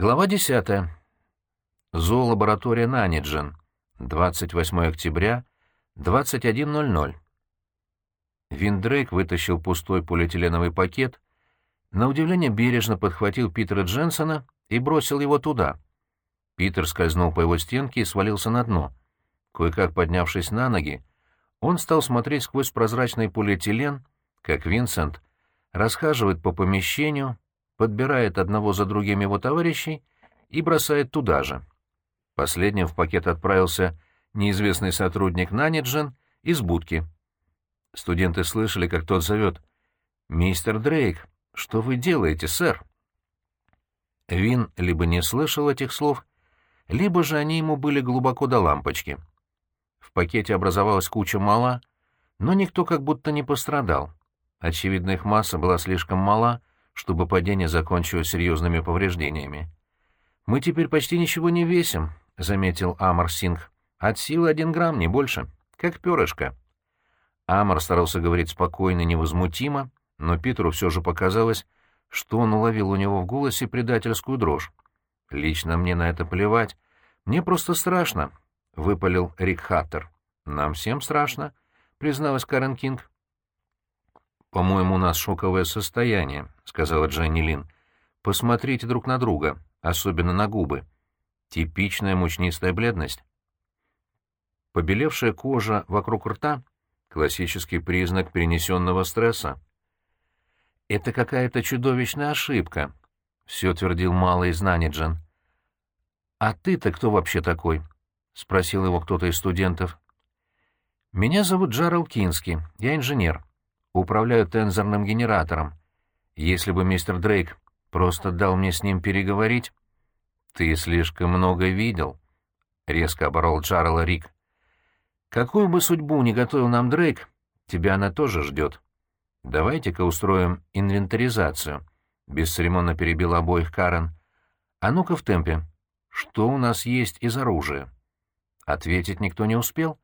Глава 10. Зоолаборатория Наниджен. 28 октября, 21.00. Виндрейк вытащил пустой полиэтиленовый пакет, на удивление бережно подхватил Питера Дженсона и бросил его туда. Питер скользнул по его стенке и свалился на дно. Кое-как поднявшись на ноги, он стал смотреть сквозь прозрачный полиэтилен, как Винсент расхаживает по помещению, подбирает одного за другим его товарищей и бросает туда же. Последним в пакет отправился неизвестный сотрудник Наниджен из будки. Студенты слышали, как тот зовет. «Мистер Дрейк, что вы делаете, сэр?» Вин либо не слышал этих слов, либо же они ему были глубоко до лампочки. В пакете образовалась куча мала, но никто как будто не пострадал. Очевидно, их масса была слишком мала, чтобы падение закончилось серьезными повреждениями. «Мы теперь почти ничего не весим», — заметил Амар Сингх. «От силы один грамм, не больше. Как перышко». Амар старался говорить спокойно и невозмутимо, но Питеру все же показалось, что он уловил у него в голосе предательскую дрожь. «Лично мне на это плевать. Мне просто страшно», — выпалил Рик Хаттер. «Нам всем страшно», — призналась Карен Кинг. «По-моему, у нас шоковое состояние», — сказала Дженни Лин. «Посмотрите друг на друга, особенно на губы. Типичная мучнистая бледность. Побелевшая кожа вокруг рта — классический признак перенесенного стресса. «Это какая-то чудовищная ошибка», — все твердил малый Знаниджен. «А ты-то кто вообще такой?» — спросил его кто-то из студентов. «Меня зовут Джарел Кински, я инженер. Управляю тензорным генератором. Если бы мистер Дрейк просто дал мне с ним переговорить...» «Ты слишком много видел», — резко оборол Джарела Рик. «Какую бы судьбу ни готовил нам Дрейк, тебя она тоже ждет. Давайте-ка устроим инвентаризацию», — бесцеремонно перебил обоих Карен. «А ну-ка в темпе. Что у нас есть из оружия?» Ответить никто не успел.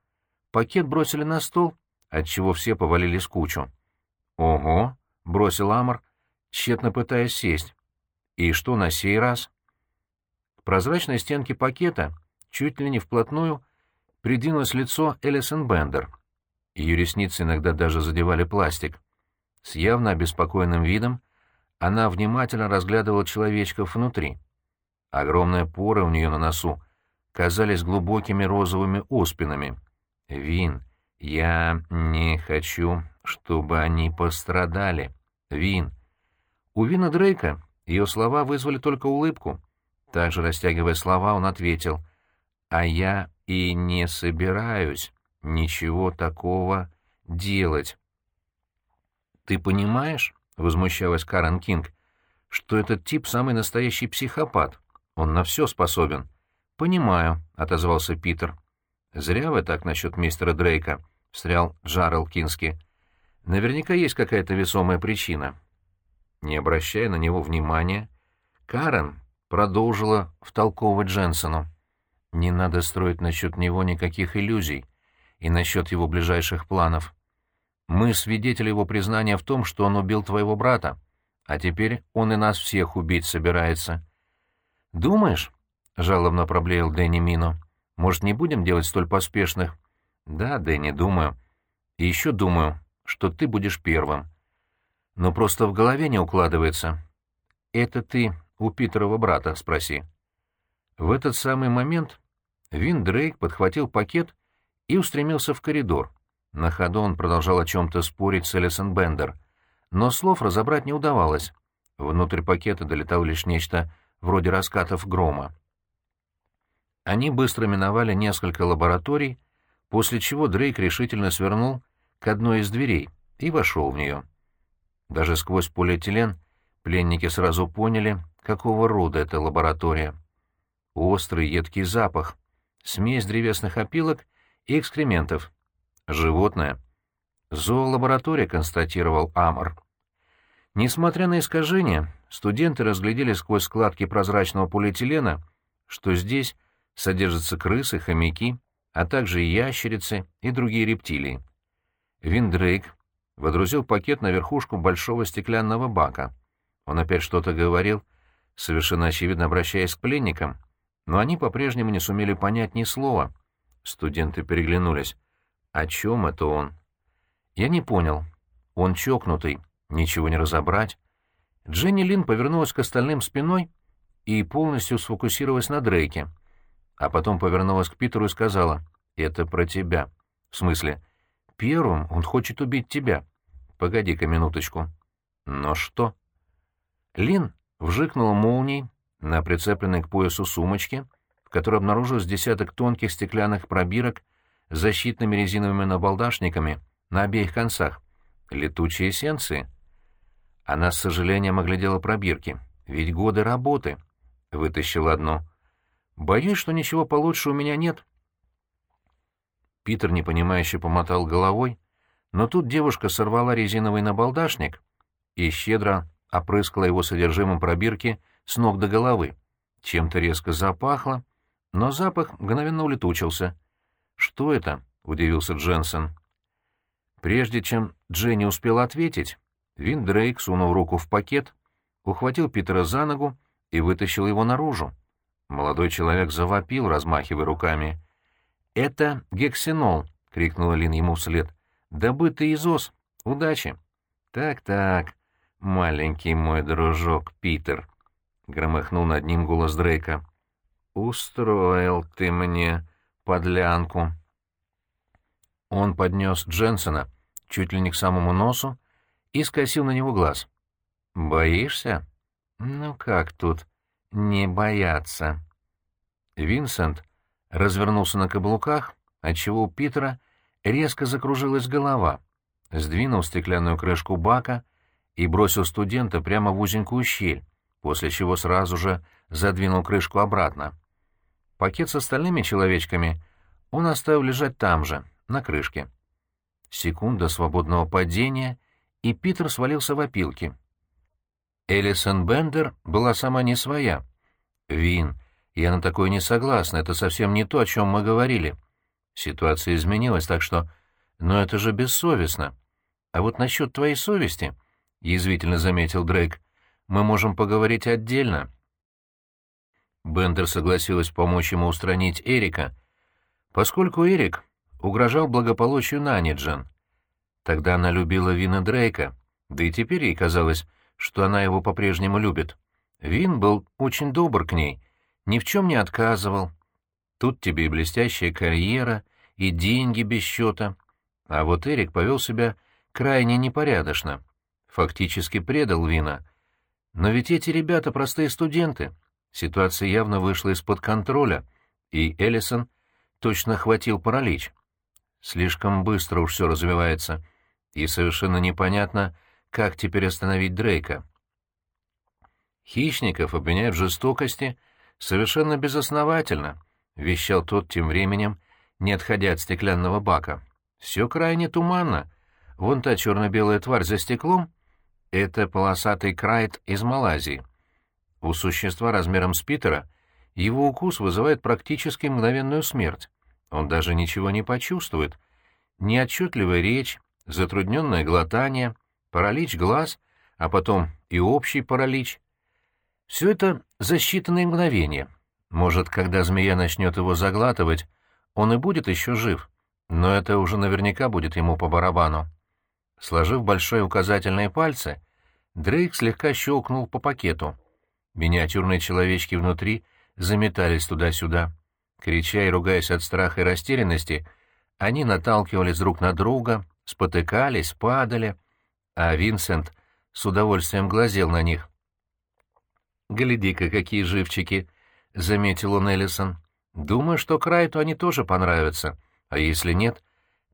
Пакет бросили на стол, отчего все повалились кучу. «Ого!» — бросил Амор, тщетно пытаясь сесть. «И что на сей раз?» К прозрачной стенке пакета чуть ли не вплотную придвинулось лицо Элисон Бендер. Ее ресницы иногда даже задевали пластик. С явно обеспокоенным видом она внимательно разглядывала человечков внутри. Огромные поры у нее на носу казались глубокими розовыми оспинами. «Вин, я не хочу, чтобы они пострадали. Вин». У Вина Дрейка ее слова вызвали только улыбку. Также, растягивая слова, он ответил, «А я и не собираюсь ничего такого делать». «Ты понимаешь?» — возмущалась Карен Кинг, — «что этот тип самый настоящий психопат. Он на все способен». «Понимаю», — отозвался Питер. «Зря вы так насчет мистера Дрейка», — встрял Джарел Кински. «Наверняка есть какая-то весомая причина». Не обращая на него внимания, Карен продолжила втолковывать Дженсону. «Не надо строить насчет него никаких иллюзий и насчет его ближайших планов. Мы свидетели его признания в том, что он убил твоего брата, а теперь он и нас всех убить собирается». «Думаешь?» — жалобно проблеял Дэнни Мино. «Может, не будем делать столь поспешных?» «Да, Дэнни, думаю. И еще думаю, что ты будешь первым. Но просто в голове не укладывается. Это ты у Питерова брата спроси». В этот самый момент Вин Дрейк подхватил пакет и устремился в коридор. На ходу он продолжал о чем-то спорить с Элисон Бендер, но слов разобрать не удавалось. Внутрь пакета долетало лишь нечто вроде раскатов грома. Они быстро миновали несколько лабораторий, после чего Дрейк решительно свернул к одной из дверей и вошел в нее. Даже сквозь полиэтилен пленники сразу поняли, какого рода эта лаборатория. Острый едкий запах, смесь древесных опилок и экскрементов. Животное. Зоолаборатория, констатировал Амор. Несмотря на искажения, студенты разглядели сквозь складки прозрачного полиэтилена, что здесь содержатся крысы, хомяки, а также ящерицы и другие рептилии. Виндрейк водрузил пакет на верхушку большого стеклянного бака. Он опять что-то говорил, совершенно очевидно обращаясь к пленникам, но они по-прежнему не сумели понять ни слова. Студенты переглянулись. «О чем это он?» «Я не понял. Он чокнутый. Ничего не разобрать». Дженни Лин повернулась к остальным спиной и полностью сфокусировалась на Дрейке. А потом повернулась к Питеру и сказала, «Это про тебя». «В смысле?» «Первым он хочет убить тебя». «Погоди-ка минуточку». «Но что?» Лин вжикнула молнией на прицепленной к поясу сумочке, в которой обнаружилось десяток тонких стеклянных пробирок с защитными резиновыми набалдашниками на обеих концах. Летучие эссенции. Она с сожалением оглядела пробирки. Ведь годы работы. Вытащила одну. Боюсь, что ничего получше у меня нет. Питер непонимающе помотал головой, но тут девушка сорвала резиновый набалдашник и щедро опрыскала его содержимым пробирки с ног до головы. Чем-то резко запахло, но запах мгновенно улетучился. «Что это?» — удивился Дженсен. Прежде чем Дженни успела ответить, Вин Дрейк, сунув руку в пакет, ухватил Питера за ногу и вытащил его наружу. Молодой человек завопил, размахивая руками. «Это гексинол!» — крикнула Лин ему вслед. «Добытый из ос! Удачи!» «Так-так, маленький мой дружок Питер!» — громыхнул над ним голос Дрейка. «Устроил ты мне подлянку!» Он поднес Дженсона чуть ли не к самому носу и скосил на него глаз. «Боишься?» «Ну как тут не бояться?» Винсент развернулся на каблуках, отчего у Питера резко закружилась голова, сдвинул стеклянную крышку бака и бросил студента прямо в узенькую щель, после чего сразу же задвинул крышку обратно. Пакет с остальными человечками он оставил лежать там же, на крышке. Секунда свободного падения, и Питер свалился в опилки. Элисон Бендер была сама не своя. «Вин, я на такое не согласна, это совсем не то, о чем мы говорили. Ситуация изменилась, так что... Но это же бессовестно. А вот насчет твоей совести, — язвительно заметил Дрейк, — мы можем поговорить отдельно». Бендер согласилась помочь ему устранить Эрика, поскольку Эрик угрожал благополучию Наниджен. Тогда она любила Вина Дрейка, да и теперь ей казалось, что она его по-прежнему любит. Вин был очень добр к ней — ни в чем не отказывал. Тут тебе и блестящая карьера, и деньги без счета. А вот Эрик повел себя крайне непорядочно. Фактически предал Вина. Но ведь эти ребята простые студенты. Ситуация явно вышла из-под контроля, и Эллисон точно хватил паралич. Слишком быстро уж все развивается, и совершенно непонятно, как теперь остановить Дрейка. Хищников обвиняют в жестокости — «Совершенно безосновательно», — вещал тот тем временем, не отходя от стеклянного бака. «Все крайне туманно. Вон та черно-белая тварь за стеклом — это полосатый крайт из Малайзии. У существа размером с Питера его укус вызывает практически мгновенную смерть. Он даже ничего не почувствует. Неотчетливая речь, затрудненное глотание, паралич глаз, а потом и общий паралич. Все это за считанные мгновения. Может, когда змея начнет его заглатывать, он и будет еще жив, но это уже наверняка будет ему по барабану. Сложив большие указательные пальцы, Дрейк слегка щелкнул по пакету. Миниатюрные человечки внутри заметались туда-сюда. Крича и ругаясь от страха и растерянности, они наталкивались друг на друга, спотыкались, падали, а Винсент с удовольствием глазел на них. «Гляди-ка, какие живчики!» — заметил он Эллисон. «Думаю, что Крайту они тоже понравятся. А если нет,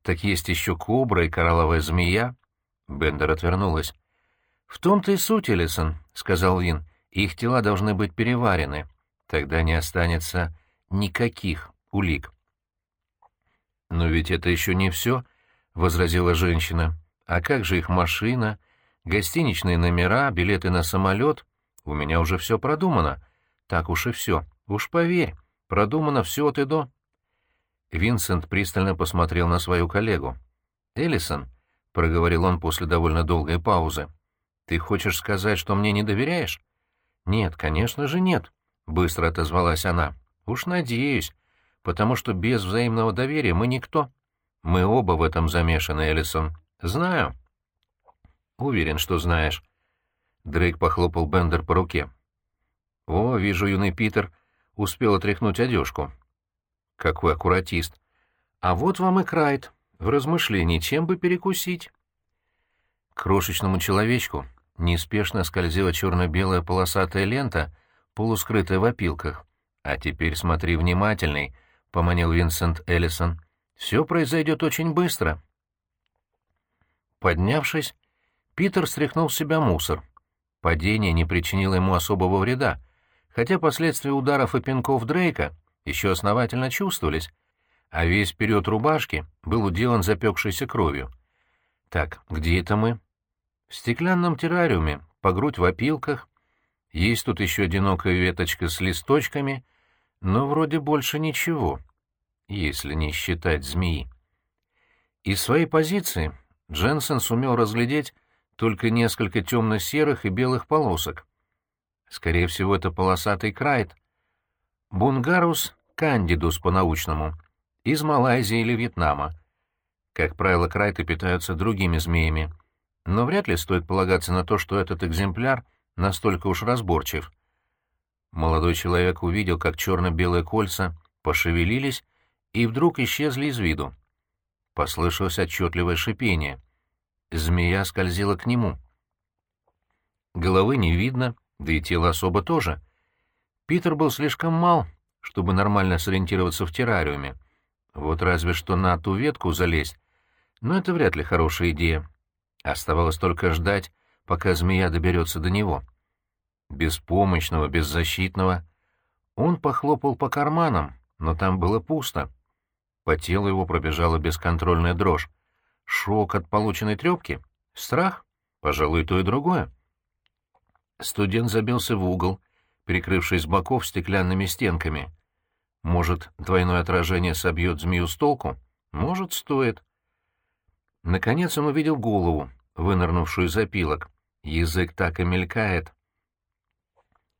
так есть еще кобра и коралловая змея». Бендер отвернулась. «В том-то и суть, Эллисон», — сказал Вин. «Их тела должны быть переварены. Тогда не останется никаких улик». «Но ведь это еще не все», — возразила женщина. «А как же их машина, гостиничные номера, билеты на самолет?» У меня уже все продумано. Так уж и все. Уж поверь, продумано все от и до. Винсент пристально посмотрел на свою коллегу. «Эллисон», — проговорил он после довольно долгой паузы, — «ты хочешь сказать, что мне не доверяешь?» «Нет, конечно же нет», — быстро отозвалась она. «Уж надеюсь, потому что без взаимного доверия мы никто. Мы оба в этом замешаны, Эллисон. Знаю». «Уверен, что знаешь». Дрейк похлопал Бендер по руке. «О, вижу, юный Питер успел отряхнуть одежку». «Какой аккуратист! А вот вам и Крайт, в размышлении, чем бы перекусить». Крошечному человечку неспешно скользила черно-белая полосатая лента, полускрытая в опилках. «А теперь смотри внимательней», — поманил Винсент Эллисон. «Все произойдет очень быстро». Поднявшись, Питер стряхнул с себя мусор. Падение не причинило ему особого вреда, хотя последствия ударов и пинков Дрейка еще основательно чувствовались, а весь вперед рубашки был уделан запекшейся кровью. «Так, где это мы?» «В стеклянном террариуме, по грудь в опилках. Есть тут еще одинокая веточка с листочками, но вроде больше ничего, если не считать змеи». Из своей позиции Дженсен сумел разглядеть только несколько темно-серых и белых полосок. Скорее всего, это полосатый крайт. Бунгарус кандидус по-научному, из Малайзии или Вьетнама. Как правило, крайты питаются другими змеями, но вряд ли стоит полагаться на то, что этот экземпляр настолько уж разборчив. Молодой человек увидел, как черно-белые кольца пошевелились и вдруг исчезли из виду. Послышалось отчетливое шипение — Змея скользила к нему. Головы не видно, да и тело особо тоже. Питер был слишком мал, чтобы нормально сориентироваться в террариуме. Вот разве что на ту ветку залезть. Но это вряд ли хорошая идея. Оставалось только ждать, пока змея доберется до него. Беспомощного, беззащитного. Он похлопал по карманам, но там было пусто. По телу его пробежала бесконтрольная дрожь. Шок от полученной трепки? Страх? Пожалуй, то и другое. Студент забился в угол, прикрывшись с боков стеклянными стенками. Может, двойное отражение собьет змею с толку? Может, стоит. Наконец он увидел голову, вынырнувшую из опилок. Язык так и мелькает.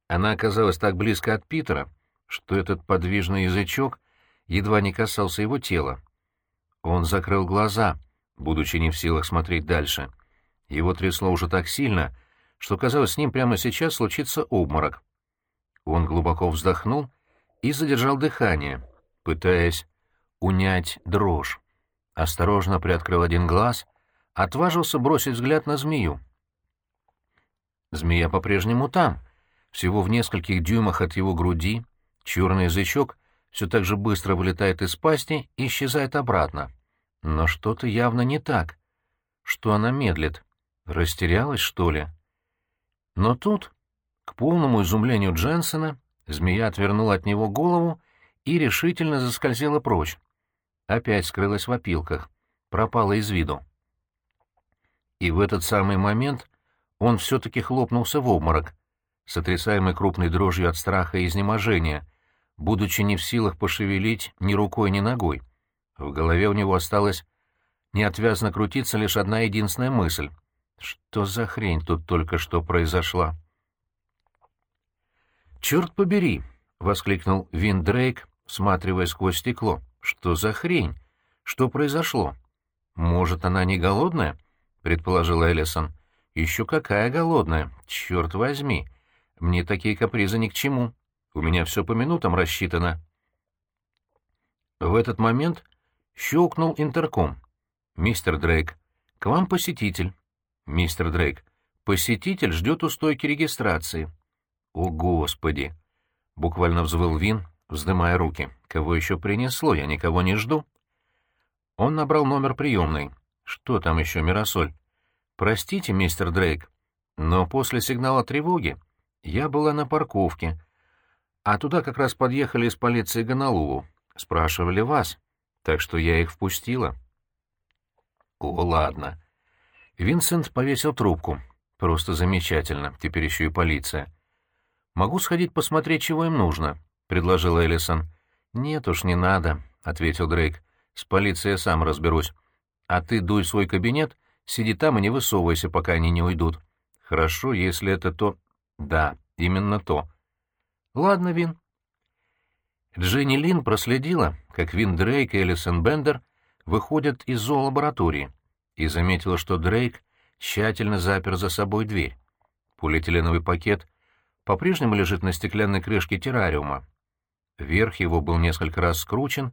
Она оказалась так близко от Питера, что этот подвижный язычок едва не касался его тела. Он закрыл глаза — будучи не в силах смотреть дальше. Его трясло уже так сильно, что, казалось, с ним прямо сейчас случится обморок. Он глубоко вздохнул и задержал дыхание, пытаясь унять дрожь. Осторожно приоткрыл один глаз, отважился бросить взгляд на змею. Змея по-прежнему там, всего в нескольких дюймах от его груди, черный язычок все так же быстро вылетает из пасти и исчезает обратно. Но что-то явно не так. Что она медлит? Растерялась, что ли? Но тут, к полному изумлению Дженсона, змея отвернула от него голову и решительно заскользила прочь. Опять скрылась в опилках, пропала из виду. И в этот самый момент он все-таки хлопнулся в обморок, сотрясаемый крупной дрожью от страха и изнеможения, будучи не в силах пошевелить ни рукой, ни ногой. В голове у него осталась неотвязно крутиться лишь одна единственная мысль. Что за хрень тут только что произошла? «Черт побери!» — воскликнул Вин Дрейк, всматривая сквозь стекло. «Что за хрень? Что произошло?» «Может, она не голодная?» — предположил Эллисон. «Еще какая голодная! Черт возьми! Мне такие капризы ни к чему. У меня все по минутам рассчитано». В этот момент Щелкнул интерком. «Мистер Дрейк, к вам посетитель». «Мистер Дрейк, посетитель ждет у стойки регистрации». «О, Господи!» — буквально взвыл Вин, вздымая руки. «Кого еще принесло? Я никого не жду». Он набрал номер приемной. «Что там еще, Миросоль?» «Простите, мистер Дрейк, но после сигнала тревоги я была на парковке, а туда как раз подъехали из полиции Гонолулу. Спрашивали вас» так что я их впустила. О, ладно. Винсент повесил трубку. Просто замечательно, теперь еще и полиция. Могу сходить посмотреть, чего им нужно, предложил Эллисон. Нет уж, не надо, ответил Дрейк. С полицией я сам разберусь. А ты дуй свой кабинет, сиди там и не высовывайся, пока они не уйдут. Хорошо, если это то... Да, Именно то. Ладно, Вин. Дженни Лин проследила, как Вин Дрейк и Элисон Бендер выходят из зоолаборатории, и заметила, что Дрейк тщательно запер за собой дверь. Полиэтиленовый пакет по-прежнему лежит на стеклянной крышке террариума. Верх его был несколько раз скручен,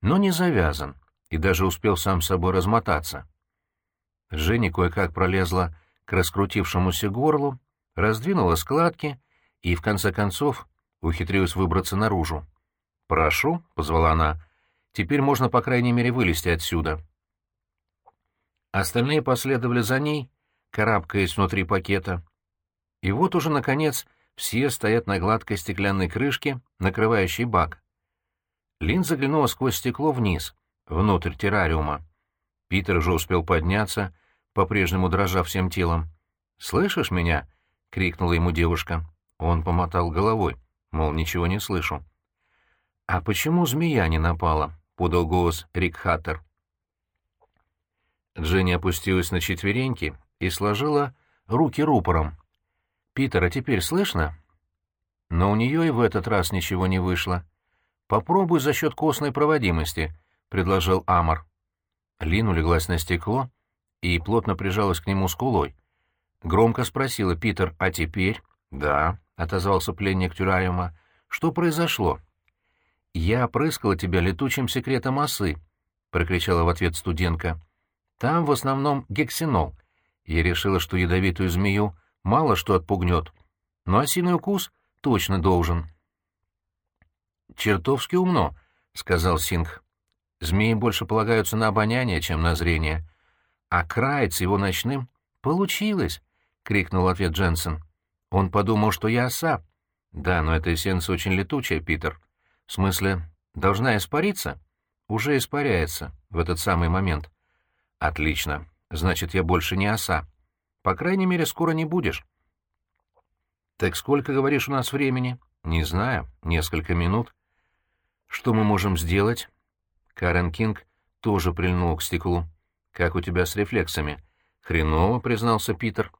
но не завязан, и даже успел сам собой размотаться. Женя кое-как пролезла к раскрутившемуся горлу, раздвинула складки и, в конце концов, ухитрилась выбраться наружу. «Прошу», — позвала она, — «теперь можно, по крайней мере, вылезти отсюда». Остальные последовали за ней, карабкаясь внутри пакета. И вот уже, наконец, все стоят на гладкой стеклянной крышке, накрывающей бак. Лин заглянула сквозь стекло вниз, внутрь террариума. Питер уже успел подняться, по-прежнему дрожа всем телом. «Слышишь меня?» — крикнула ему девушка. Он помотал головой, мол, ничего не слышу. «А почему змея не напала?» — подал голос Рик Хаттер. Дженни опустилась на четвереньки и сложила руки рупором. «Питер, а теперь слышно?» Но у нее и в этот раз ничего не вышло. «Попробуй за счет костной проводимости», — предложил Амар. Лин улеглась на стекло и плотно прижалась к нему скулой. Громко спросила Питер, «А теперь?» «Да», — отозвался пленник Тюрариума. «Что произошло?» «Я опрыскала тебя летучим секретом осы», — прокричала в ответ студентка. «Там в основном гексинол. Я решила, что ядовитую змею мало что отпугнет, но осиный укус точно должен». «Чертовски умно», — сказал Сингх. «Змеи больше полагаются на обоняние, чем на зрение. А Крайт с его ночным...» «Получилось!» — крикнул ответ Дженсен. «Он подумал, что я оса». «Да, но эта эссенция очень летучая, Питер. В смысле, должна испариться?» «Уже испаряется в этот самый момент». «Отлично. Значит, я больше не оса. По крайней мере, скоро не будешь». «Так сколько, говоришь, у нас времени?» «Не знаю. Несколько минут». «Что мы можем сделать?» Карен Кинг тоже прильнул к стеклу. «Как у тебя с рефлексами?» «Хреново», — признался Питер.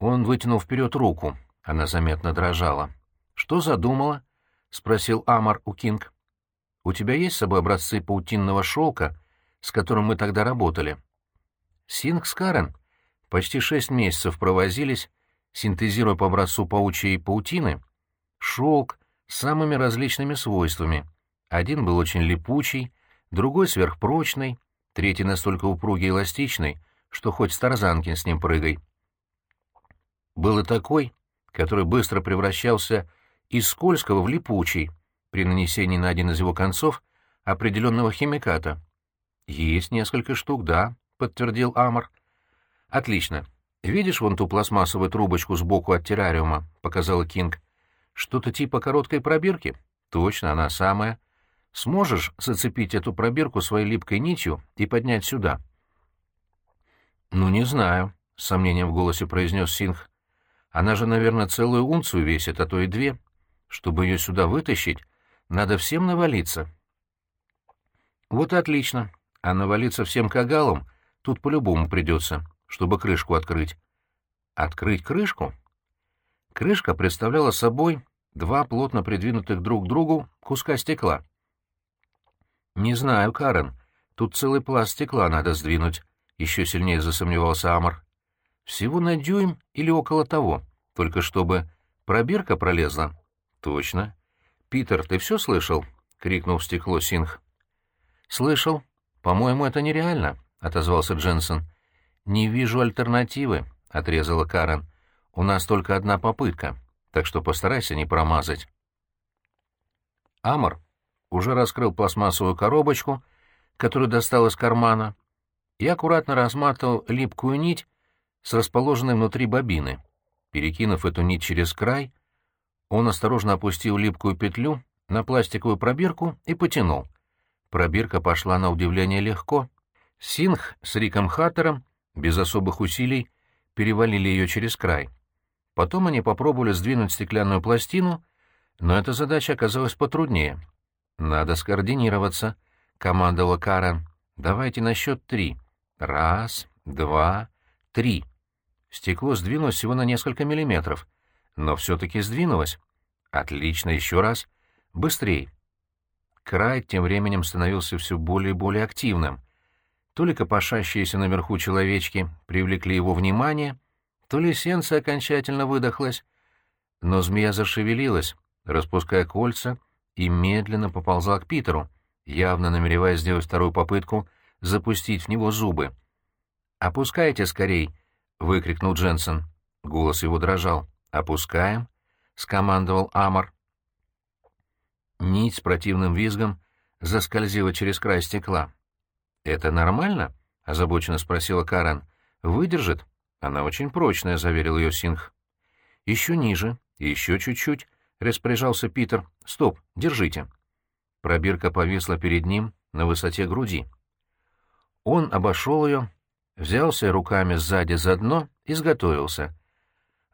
Он вытянул вперед руку. Она заметно дрожала. «Что задумала?» — спросил Амар у Кинг. «У тебя есть с собой образцы паутинного шелка, с которым мы тогда работали?» Синг с Карен почти шесть месяцев провозились, синтезируя по образцу паучьей паутины шелк с самыми различными свойствами. Один был очень липучий, другой сверхпрочный, третий настолько упругий и эластичный, что хоть с тарзанки с ним прыгай. Был и такой, который быстро превращался из скользкого в липучий при нанесении на один из его концов определенного химиката. «Есть несколько штук, да», — подтвердил Амор. «Отлично. Видишь вон ту пластмассовую трубочку сбоку от террариума?» — показала Кинг. «Что-то типа короткой пробирки?» «Точно, она самая. Сможешь зацепить эту пробирку своей липкой нитью и поднять сюда?» «Ну, не знаю», — с сомнением в голосе произнес Синх. «Она же, наверное, целую унцию весит, а то и две. Чтобы ее сюда вытащить, надо всем навалиться». «Вот и отлично. А навалиться всем кагалом тут по-любому придется, чтобы крышку открыть». «Открыть крышку?» Крышка представляла собой два плотно придвинутых друг к другу куска стекла. «Не знаю, Карен. Тут целый пласт стекла надо сдвинуть», — еще сильнее засомневался Амор. «Всего на дюйм или около того, только чтобы пробирка пролезла». «Точно». «Питер, ты все слышал?» — крикнул в стекло Синх. «Слышал. По-моему, это нереально», — отозвался Дженсен. «Не вижу альтернативы», — отрезала Карен. «У нас только одна попытка, так что постарайся не промазать». Амор уже раскрыл пластмассовую коробочку, которую достал из кармана, и аккуратно разматывал липкую нить с расположенной внутри бобины. Перекинув эту нить через край, он осторожно опустил липкую петлю на пластиковую пробирку и потянул. Пробирка пошла на удивление легко. Синх с Риком Хаттером без особых усилий перевалили ее через край. Потом они попробовали сдвинуть стеклянную пластину, но эта задача оказалась потруднее. «Надо скоординироваться», — командовала Карен. «Давайте на счет три. Раз, два, три». Стекло сдвинулось всего на несколько миллиметров. но все-таки сдвинулась. Отлично, еще раз. Быстрей. Край тем временем становился все более и более активным. То ли копошащиеся наверху человечки привлекли его внимание, то ли сенца окончательно выдохлась. Но змея зашевелилась, распуская кольца, и медленно поползла к Питеру, явно намереваясь сделать вторую попытку запустить в него зубы. «Опускайте скорей!» — выкрикнул Дженсен. Голос его дрожал. «Опускаем!» — скомандовал Амор. Нить с противным визгом заскользила через край стекла. «Это нормально?» — озабоченно спросила Карен. «Выдержит?» «Она очень прочная», — заверил ее Сингх. «Еще ниже, еще чуть-чуть», — распоряжался Питер. «Стоп, держите». Пробирка повисла перед ним на высоте груди. Он обошел ее, взялся руками сзади за дно и сготовился.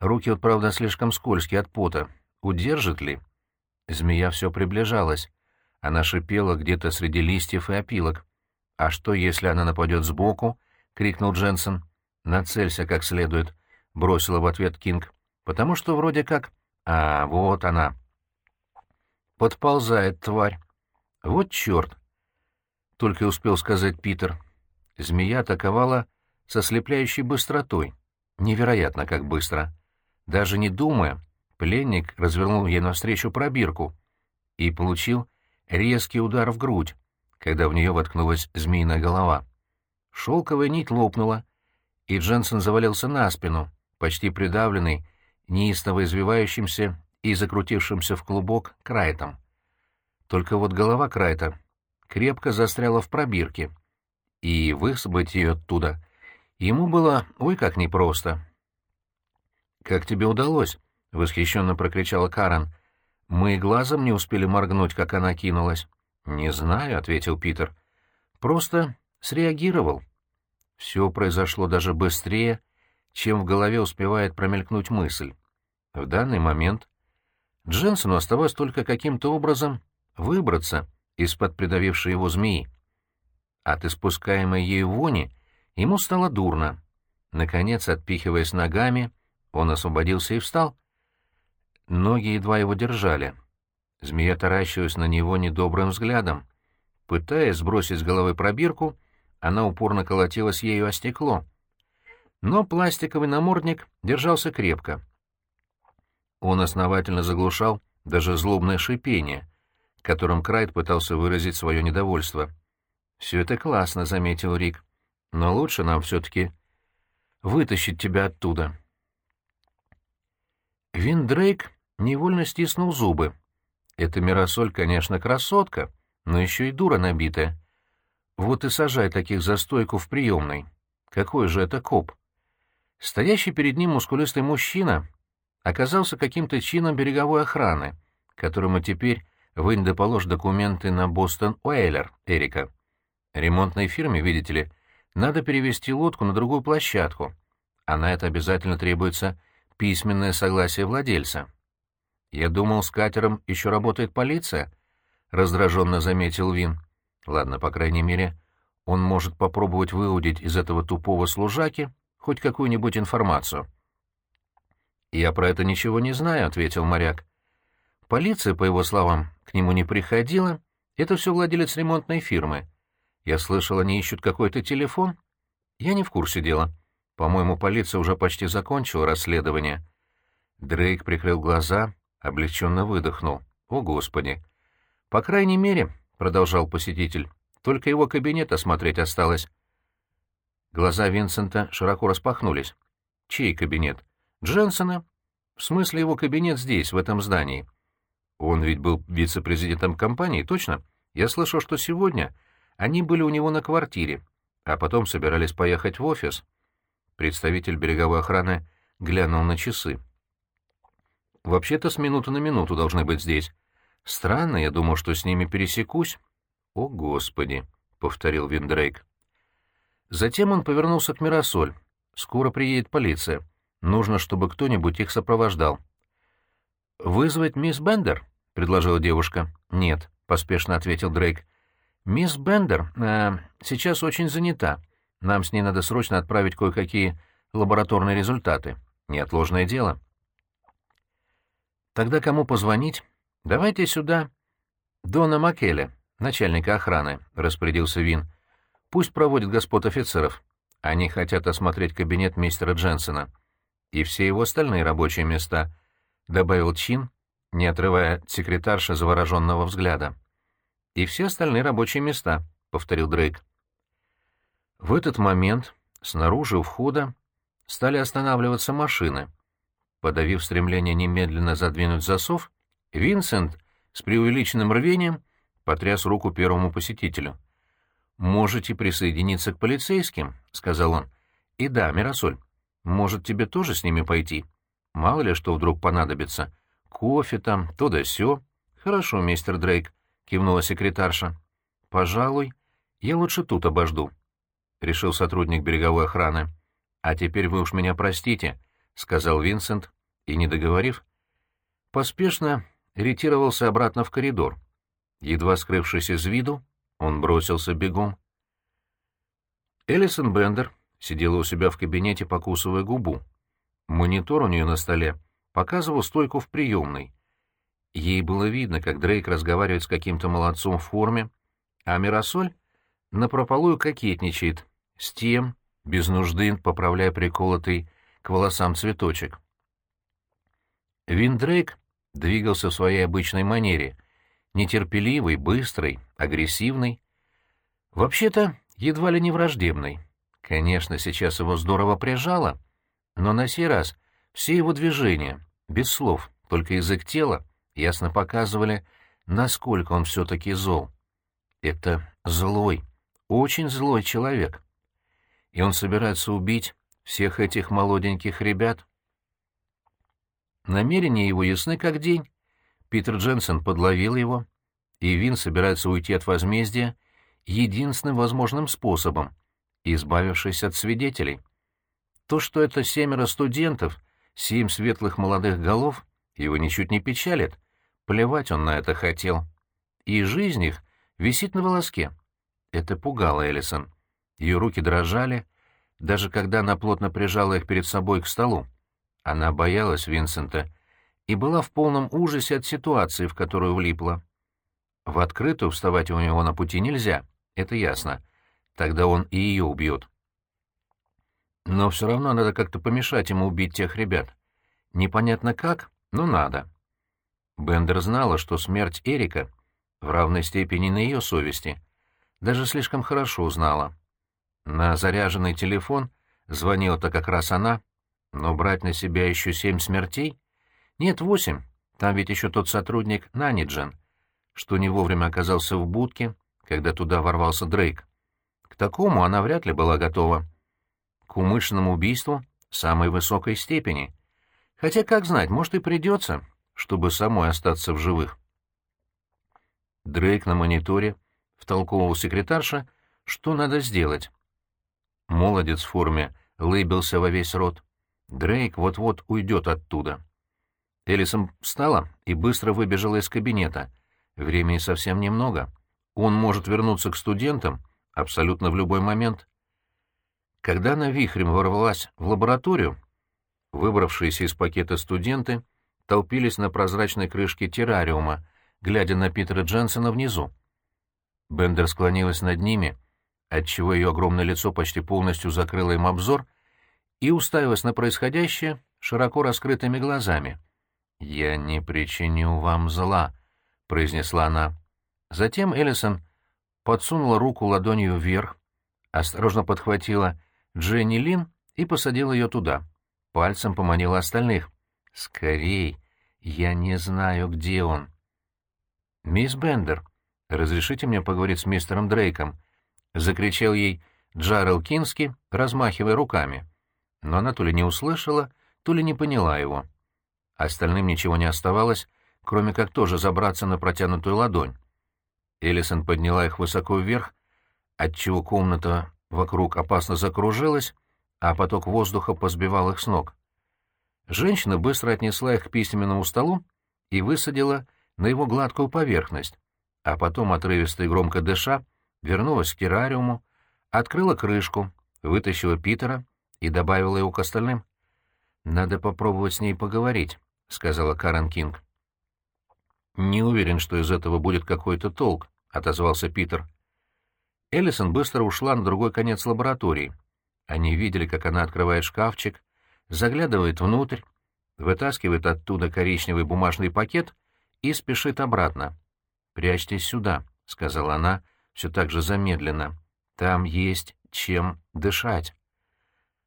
Руки вот, правда, слишком скользкие от пота. Удержит ли? Змея все приближалась. Она шипела где-то среди листьев и опилок. «А что, если она нападет сбоку?» — крикнул Дженсен. «Нацелься как следует», — бросила в ответ Кинг. «Потому что вроде как...» «А, вот она». «Подползает, тварь». «Вот черт!» — только успел сказать Питер. Змея атаковала со слепляющей быстротой. Невероятно, как быстро. Даже не думая, Пленник развернул ей навстречу пробирку и получил резкий удар в грудь, когда в нее воткнулась змеиная голова. Шелковая нить лопнула, и Дженсен завалился на спину, почти придавленный, неистово извивающимся и закрутившимся в клубок Крайтом. Только вот голова Крайта крепко застряла в пробирке, и высвободить ее оттуда ему было ой как непросто. «Как тебе удалось?» — восхищенно прокричала Карен. «Мы глазом не успели моргнуть, как она кинулась». «Не знаю», — ответил Питер. «Просто среагировал». Все произошло даже быстрее, чем в голове успевает промелькнуть мысль. В данный момент Дженсону оставалось только каким-то образом выбраться из-под придавившей его змеи. От испускаемой ею вони ему стало дурно. Наконец, отпихиваясь ногами, он освободился и встал. Ноги едва его держали. Змея таращилась на него недобрым взглядом. Пытаясь сбросить с головы пробирку, она упорно колотилась ею о стекло. Но пластиковый намордник держался крепко. Он основательно заглушал даже злобное шипение, которым Крайт пытался выразить свое недовольство. «Все это классно», — заметил Рик. «Но лучше нам все-таки вытащить тебя оттуда». Вин Дрейк невольно стиснул зубы. Эта Миросоль, конечно, красотка, но еще и дура набитая. Вот и сажай таких за стойку в приемной. Какой же это коп? Стоящий перед ним мускулистый мужчина оказался каким-то чином береговой охраны, которому теперь вынь да положь документы на Бостон Уэйлер, Эрика. Ремонтной фирме, видите ли, надо перевести лодку на другую площадку, а на это обязательно требуется письменное согласие владельца. «Я думал, с катером еще работает полиция», — раздраженно заметил Вин. «Ладно, по крайней мере, он может попробовать выудить из этого тупого служаки хоть какую-нибудь информацию». «Я про это ничего не знаю», — ответил моряк. «Полиция, по его словам, к нему не приходила. Это все владелец ремонтной фирмы. Я слышал, они ищут какой-то телефон. Я не в курсе дела. По-моему, полиция уже почти закончила расследование». Дрейк прикрыл глаза облегченно выдохнул. «О, Господи!» «По крайней мере», — продолжал посетитель, — «только его кабинет осмотреть осталось». Глаза Винсента широко распахнулись. «Чей кабинет?» «Дженсона?» «В смысле его кабинет здесь, в этом здании?» «Он ведь был вице-президентом компании, точно? Я слышал, что сегодня они были у него на квартире, а потом собирались поехать в офис». Представитель береговой охраны глянул на часы. Вообще-то с минуты на минуту должны быть здесь. Странно, я думал, что с ними пересекусь. О, Господи! — повторил Виндрейк. Затем он повернулся к Миросоль. Скоро приедет полиция. Нужно, чтобы кто-нибудь их сопровождал. «Вызвать мисс Бендер?» — предложила девушка. «Нет», — поспешно ответил Дрейк. «Мисс Бендер э, сейчас очень занята. Нам с ней надо срочно отправить кое-какие лабораторные результаты. Неотложное дело». Тогда кому позвонить? Давайте сюда. Дона Макеля, начальника охраны, — распорядился Вин. Пусть проводит господ офицеров. Они хотят осмотреть кабинет мистера Дженсона. И все его остальные рабочие места, — добавил Чин, не отрывая от секретарша завороженного взгляда. «И все остальные рабочие места», — повторил Дрейк. В этот момент снаружи у входа стали останавливаться машины. Подавив стремление немедленно задвинуть засов, Винсент с преувеличенным рвением потряс руку первому посетителю. «Можете присоединиться к полицейским», — сказал он. «И да, Миросоль, может, тебе тоже с ними пойти? Мало ли что вдруг понадобится. Кофе там, то да сё». «Хорошо, мистер Дрейк», — кивнула секретарша. «Пожалуй, я лучше тут обожду», — решил сотрудник береговой охраны. «А теперь вы уж меня простите», — сказал Винсент, и, не договорив, поспешно ретировался обратно в коридор. Едва скрывшись из виду, он бросился бегом. Элисон Бендер сидела у себя в кабинете, покусывая губу. Монитор у нее на столе показывал стойку в приемной. Ей было видно, как Дрейк разговаривает с каким-то молодцом в форме, а Миросоль напропалую кокетничает с тем, без нужды поправляя приколотый к волосам цветочек. Виндрейк двигался в своей обычной манере, нетерпеливый, быстрый, агрессивный. Вообще-то, едва ли не враждебный. Конечно, сейчас его здорово прижало, но на сей раз все его движения, без слов, только язык тела, ясно показывали, насколько он все-таки зол. Это злой, очень злой человек. И он собирается убить всех этих молоденьких ребят. Намерения его ясны как день. Питер Дженсен подловил его, и Вин собирается уйти от возмездия единственным возможным способом, избавившись от свидетелей. То, что это семеро студентов, семь светлых молодых голов, его ничуть не печалит. Плевать он на это хотел. И жизнь их висит на волоске. Это пугало Эллисон. Ее руки дрожали, даже когда она плотно прижала их перед собой к столу. Она боялась Винсента и была в полном ужасе от ситуации, в которую влипла. В открытую вставать у него на пути нельзя, это ясно. Тогда он и ее убьет. Но все равно надо как-то помешать ему убить тех ребят. Непонятно как, но надо. Бендер знала, что смерть Эрика в равной степени на ее совести. Даже слишком хорошо знала. На заряженный телефон звонила-то как раз она, но брать на себя еще семь смертей? Нет, восемь. Там ведь еще тот сотрудник Наниджен, что не вовремя оказался в будке, когда туда ворвался Дрейк. К такому она вряд ли была готова. К умышленному убийству самой высокой степени. Хотя, как знать, может и придется, чтобы самой остаться в живых. Дрейк на мониторе втолковывал секретарша, что надо сделать. Молодец в форме лыбился во весь рот. Дрейк вот-вот уйдет оттуда. Элисон встала и быстро выбежала из кабинета. Времени совсем немного. Он может вернуться к студентам абсолютно в любой момент. Когда она вихрем ворвалась в лабораторию, выбравшиеся из пакета студенты толпились на прозрачной крышке террариума, глядя на Питера Дженсона внизу. Бендер склонилась над ними, отчего ее огромное лицо почти полностью закрыло им обзор, и уставилась на происходящее широко раскрытыми глазами. «Я не причиню вам зла», — произнесла она. Затем Эллисон подсунула руку ладонью вверх, осторожно подхватила Дженни Лин и посадила ее туда. Пальцем поманила остальных. «Скорей! Я не знаю, где он». «Мисс Бендер, разрешите мне поговорить с мистером Дрейком?» — закричал ей Джарел Кински, размахивая руками но она то ли не услышала, то ли не поняла его. Остальным ничего не оставалось, кроме как тоже забраться на протянутую ладонь. Элисон подняла их высоко вверх, отчего комната вокруг опасно закружилась, а поток воздуха позбивал их с ног. Женщина быстро отнесла их к письменному столу и высадила на его гладкую поверхность, а потом, отрывисто и громко дыша, вернулась к террариуму, открыла крышку, вытащила Питера и добавила его к остальным. «Надо попробовать с ней поговорить», — сказала Карен Кинг. «Не уверен, что из этого будет какой-то толк», — отозвался Питер. Эллисон быстро ушла на другой конец лаборатории. Они видели, как она открывает шкафчик, заглядывает внутрь, вытаскивает оттуда коричневый бумажный пакет и спешит обратно. «Прячьтесь сюда», — сказала она, все так же замедленно. «Там есть чем дышать».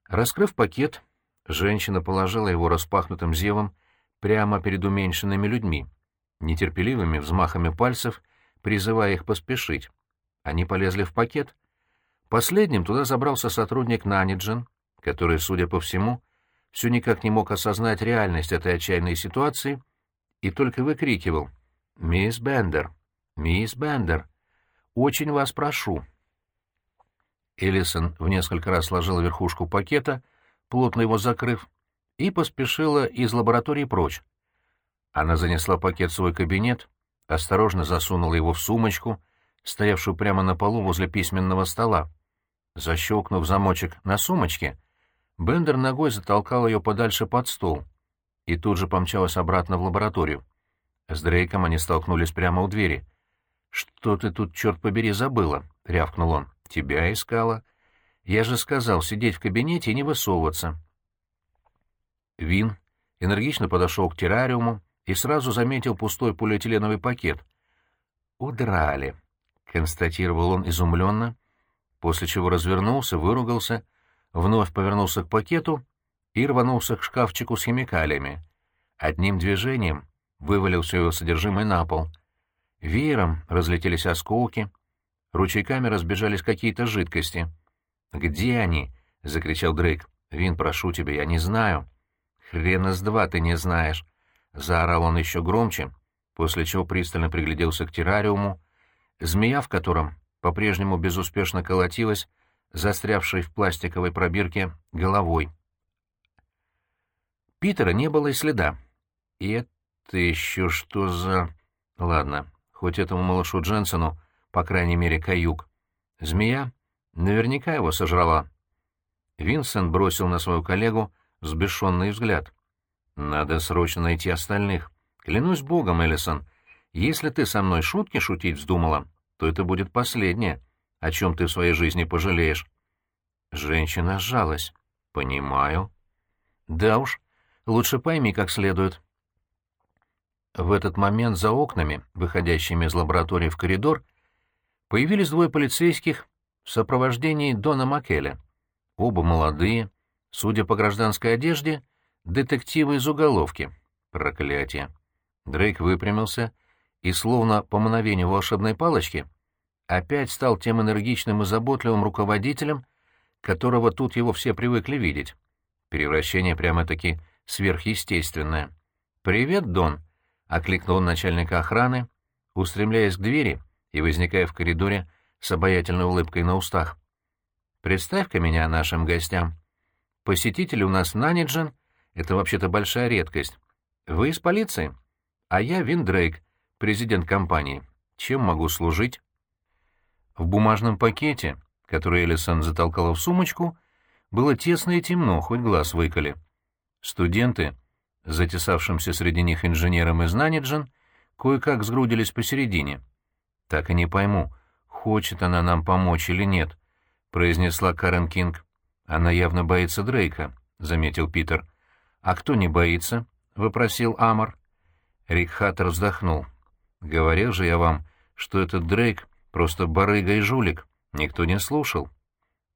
Раскрыв пакет, женщина положила его распахнутым зевом прямо перед уменьшенными людьми, нетерпеливыми взмахами пальцев, призывая их поспешить. Они полезли в пакет. Последним туда забрался сотрудник Наниджен, который, судя по всему, все никак не мог осознать реальность этой отчаянной ситуации и только выкрикивал «Мисс Бендер! Мисс Бендер! Очень вас прошу!» Эллисон в несколько раз сложила верхушку пакета, плотно его закрыв, и поспешила из лаборатории прочь. Она занесла пакет в свой кабинет, осторожно засунула его в сумочку, стоявшую прямо на полу возле письменного стола. Защелкнув замочек на сумочке, Бендер ногой затолкал ее подальше под стол и тут же помчалась обратно в лабораторию. С Дрейком они столкнулись прямо у двери. «Что ты тут, черт побери, забыла?» — рявкнул он. «Тебя искала. Я же сказал сидеть в кабинете и не высовываться». Вин энергично подошел к террариуму и сразу заметил пустой полиэтиленовый пакет. «Удрали», — констатировал он изумленно, после чего развернулся, выругался — вновь повернулся к пакету и рванулся к шкафчику с химикалиями. Одним движением вывалил все его содержимое на пол. Веером разлетелись осколки, ручейками разбежались какие-то жидкости. «Где они?» — закричал Дрейк. «Вин, прошу тебя, я не знаю». «Хрена с два ты не знаешь!» — заорал он еще громче, после чего пристально пригляделся к террариуму, змея в котором по-прежнему безуспешно колотилась, застрявшей в пластиковой пробирке головой. Питера не было и следа. И это еще что за... Ладно, хоть этому малышу Дженсону, по крайней мере, каюк. Змея наверняка его сожрала. Винсент бросил на свою коллегу взбешенный взгляд. «Надо срочно найти остальных. Клянусь богом, Эллисон, если ты со мной шутки шутить вздумала, то это будет последнее о чем ты в своей жизни пожалеешь. Женщина сжалась. Понимаю. Да уж, лучше пойми как следует. В этот момент за окнами, выходящими из лаборатории в коридор, появились двое полицейских в сопровождении Дона Макеля. Оба молодые, судя по гражданской одежде, детективы из уголовки. Проклятие. Дрейк выпрямился и, словно по мановению волшебной палочки, опять стал тем энергичным и заботливым руководителем, которого тут его все привыкли видеть. Превращение прямо-таки сверхъестественное. «Привет, Дон!» — окликнул он начальника охраны, устремляясь к двери и возникая в коридоре с обаятельной улыбкой на устах. «Представь-ка меня нашим гостям. Посетители у нас Наниджен — это вообще-то большая редкость. Вы из полиции? А я Вин Дрейк, президент компании. Чем могу служить?» В бумажном пакете, который Элисон затолкала в сумочку, было тесно и темно, хоть глаз выколи. Студенты, затесавшимся среди них инженером из Наниджен, кое-как сгрудились посередине. «Так и не пойму, хочет она нам помочь или нет», — произнесла Карен Кинг. «Она явно боится Дрейка», — заметил Питер. «А кто не боится?» — вопросил Амор. Рик Хаттер вздохнул. «Говорил же я вам, что этот Дрейк Просто барыга и жулик. Никто не слушал.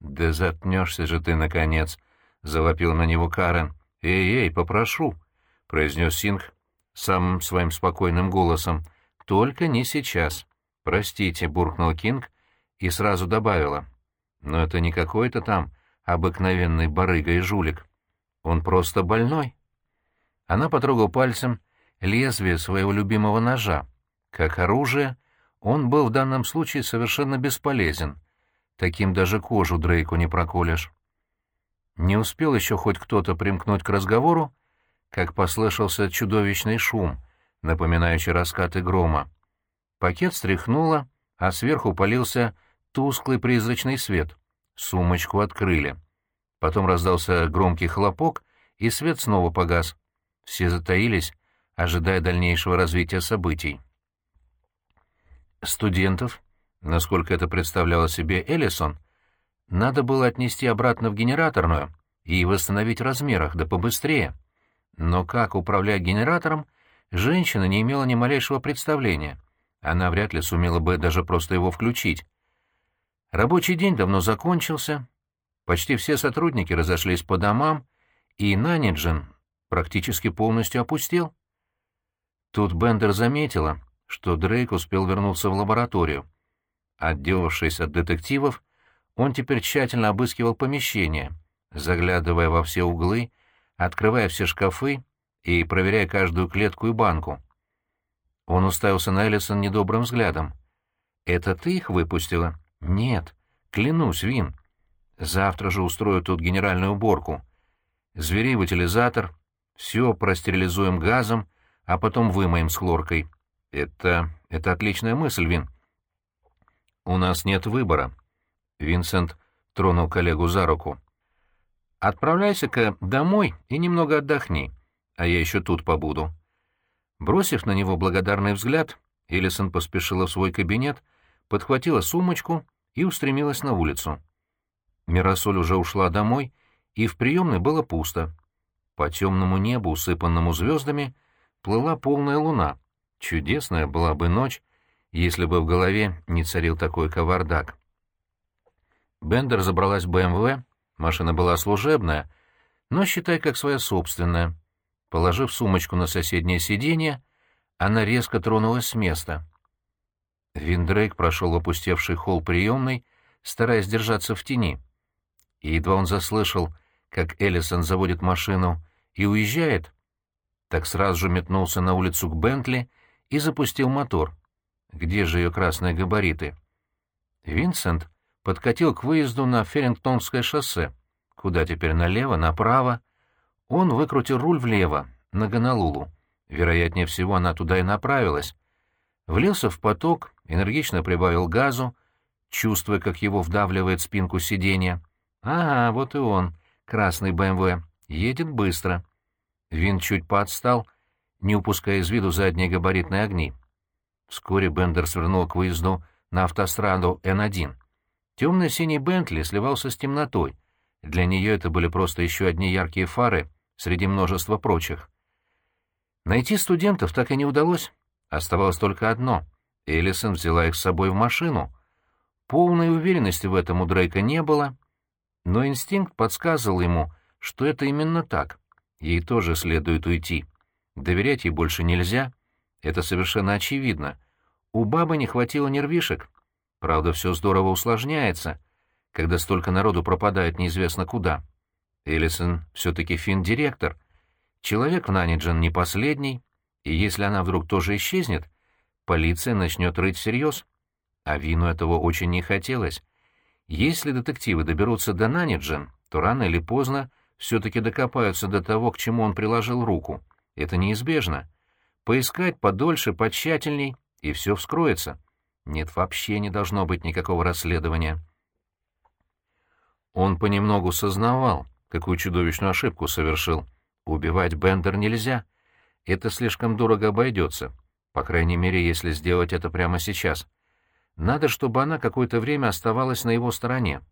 «Да заткнешься же ты, наконец!» — завопил на него Карен. «Эй-эй, попрошу!» — произнес Синг самым своим спокойным голосом. «Только не сейчас!» «Простите», — буркнул Кинг и сразу добавила. «Но это не какой-то там обыкновенный барыга и жулик. Он просто больной». Она потрогала пальцем лезвие своего любимого ножа. Как оружие он был в данном случае совершенно бесполезен. Таким даже кожу Дрейку не проколешь. Не успел еще хоть кто-то примкнуть к разговору, как послышался чудовищный шум, напоминающий раскаты грома. Пакет стряхнуло, а сверху полился тусклый призрачный свет. Сумочку открыли. Потом раздался громкий хлопок, и свет снова погас. Все затаились, ожидая дальнейшего развития событий. Студентов, насколько это представляла себе Эллисон, надо было отнести обратно в генераторную и восстановить в размерах, да побыстрее. Но как управлять генератором, женщина не имела ни малейшего представления. Она вряд ли сумела бы даже просто его включить. Рабочий день давно закончился, почти все сотрудники разошлись по домам, и Наниджен практически полностью опустел. Тут Бендер заметила, что Дрейк успел вернуться в лабораторию. Отделавшись от детективов, он теперь тщательно обыскивал помещение, заглядывая во все углы, открывая все шкафы и проверяя каждую клетку и банку. Он уставился на Эллисон недобрым взглядом. «Это ты их выпустила?» «Нет. Клянусь, Вин. Завтра же устрою тут генеральную уборку. Зверей в утилизатор, все простерилизуем газом, а потом вымоем с хлоркой. Это... это отличная мысль, Вин. У нас нет выбора. Винсент тронул коллегу за руку. «Отправляйся-ка домой и немного отдохни, а я еще тут побуду». Бросив на него благодарный взгляд, Элисон поспешила в свой кабинет, подхватила сумочку и устремилась на улицу. Миросоль уже ушла домой, и в приемной было пусто. По темному небу, усыпанному звездами, плыла полная луна. Чудесная была бы ночь, если бы в голове не царил такой кавардак. Бендер забралась в БМВ, машина была служебная, но считай как своя собственная. Положив сумочку на соседнее сиденье, она резко тронулась с места. Виндрейк прошел опустевший холл приемной, стараясь держаться в тени. И едва он заслышал, как Эллисон заводит машину и уезжает, так сразу же метнулся на улицу к Бентли и запустил мотор. Где же ее красные габариты? Винсент подкатил к выезду на Феррингтонское шоссе. Куда теперь, налево, направо? Он выкрутил руль влево, на Гонолулу. Вероятнее всего, она туда и направилась. Влился в поток, энергично прибавил газу, чувствуя, как его вдавливает спинку сиденья. Ага, вот и он, красный БМВ, едет быстро. Вин чуть подстал, не упуская из виду задние габаритные огни. Вскоре Бендер свернул к выезду на автостраду Н1. Темно-синий Бентли сливался с темнотой. Для нее это были просто еще одни яркие фары среди множества прочих. Найти студентов так и не удалось. Оставалось только одно. Эллисон взяла их с собой в машину. Полной уверенности в этом у Дрейка не было, но инстинкт подсказывал ему, что это именно так. Ей тоже следует уйти. Доверять ей больше нельзя. Это совершенно очевидно. У бабы не хватило нервишек. Правда, все здорово усложняется, когда столько народу пропадает неизвестно куда. Эллисон все-таки фин-директор. Человек в Наниджен не последний, и если она вдруг тоже исчезнет, полиция начнет рыть всерьез. А Вину этого очень не хотелось. Если детективы доберутся до Наниджен, то рано или поздно все-таки докопаются до того, к чему он приложил руку. Это неизбежно. Поискать подольше, потщательней, и все вскроется. Нет, вообще не должно быть никакого расследования. Он понемногу сознавал, какую чудовищную ошибку совершил. Убивать Бендер нельзя. Это слишком дорого обойдется. По крайней мере, если сделать это прямо сейчас. Надо, чтобы она какое-то время оставалась на его стороне.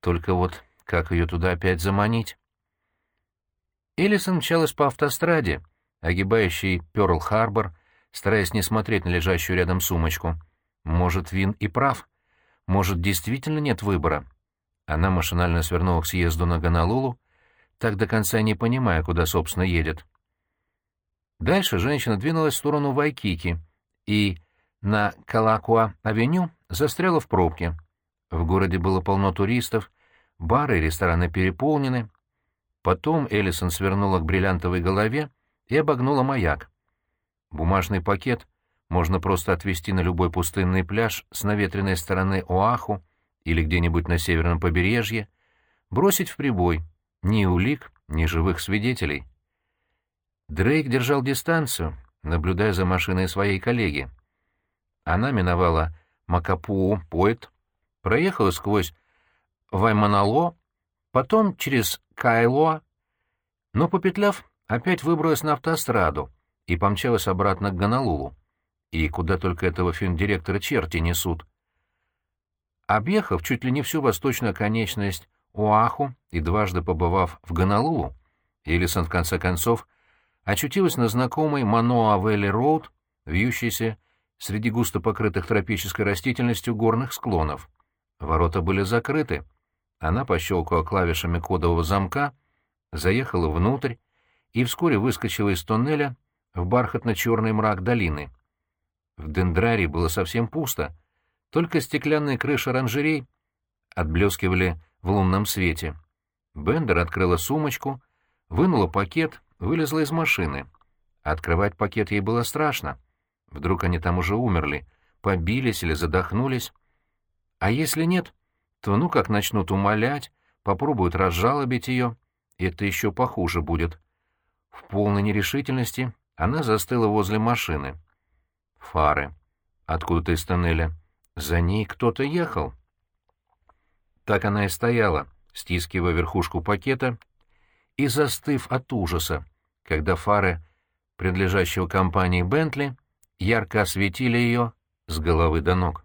Только вот как ее туда опять заманить? Элисон мчалась по автостраде, огибающей Пёрл-Харбор, стараясь не смотреть на лежащую рядом сумочку. Может, Вин и прав. Может, действительно нет выбора. Она машинально свернула к съезду на Гонолулу, так до конца не понимая, куда, собственно, едет. Дальше женщина двинулась в сторону Вайкики и на Калакуа-авеню застряла в пробке. В городе было полно туристов, бары и рестораны переполнены. Потом Эллисон свернула к бриллиантовой голове и обогнула маяк. Бумажный пакет можно просто отвезти на любой пустынный пляж с наветренной стороны Оаху или где-нибудь на северном побережье, бросить в прибой. Ни улик, ни живых свидетелей. Дрейк держал дистанцию, наблюдая за машиной своей коллеги. Она миновала Макапуу-Пойт, проехала сквозь Вайманало, потом через Кайлоа, но, попетляв, опять выбралась на автостраду, и помчалась обратно к Гонолулу. И куда только этого финдиректора черти несут. Объехав чуть ли не всю восточную оконечность Оаху и дважды побывав в Гонолулу, Элисон в конце концов очутилась на знакомой Маноа Вэлли Роуд, вьющейся среди густо покрытых тропической растительностью горных склонов. Ворота были закрыты. Она пощелкала клавишами кодового замка, заехала внутрь и вскоре выскочила из тоннеля в бархатно-черный мрак долины. В Дендрарии было совсем пусто, только стеклянные крыши оранжерей отблескивали в лунном свете. Бендер открыла сумочку, вынула пакет, вылезла из машины. Открывать пакет ей было страшно. Вдруг они там уже умерли, побились или задохнулись. А если нет, то ну как начнут умолять, попробуют разжалобить ее, это еще похуже будет. В полной нерешительности она застыла возле машины. Фары. Откуда-то из тоннеля. За ней кто-то ехал. Так она и стояла, стискивая верхушку пакета и застыв от ужаса, когда фары, принадлежащего компании «Бентли», ярко осветили ее с головы до ног.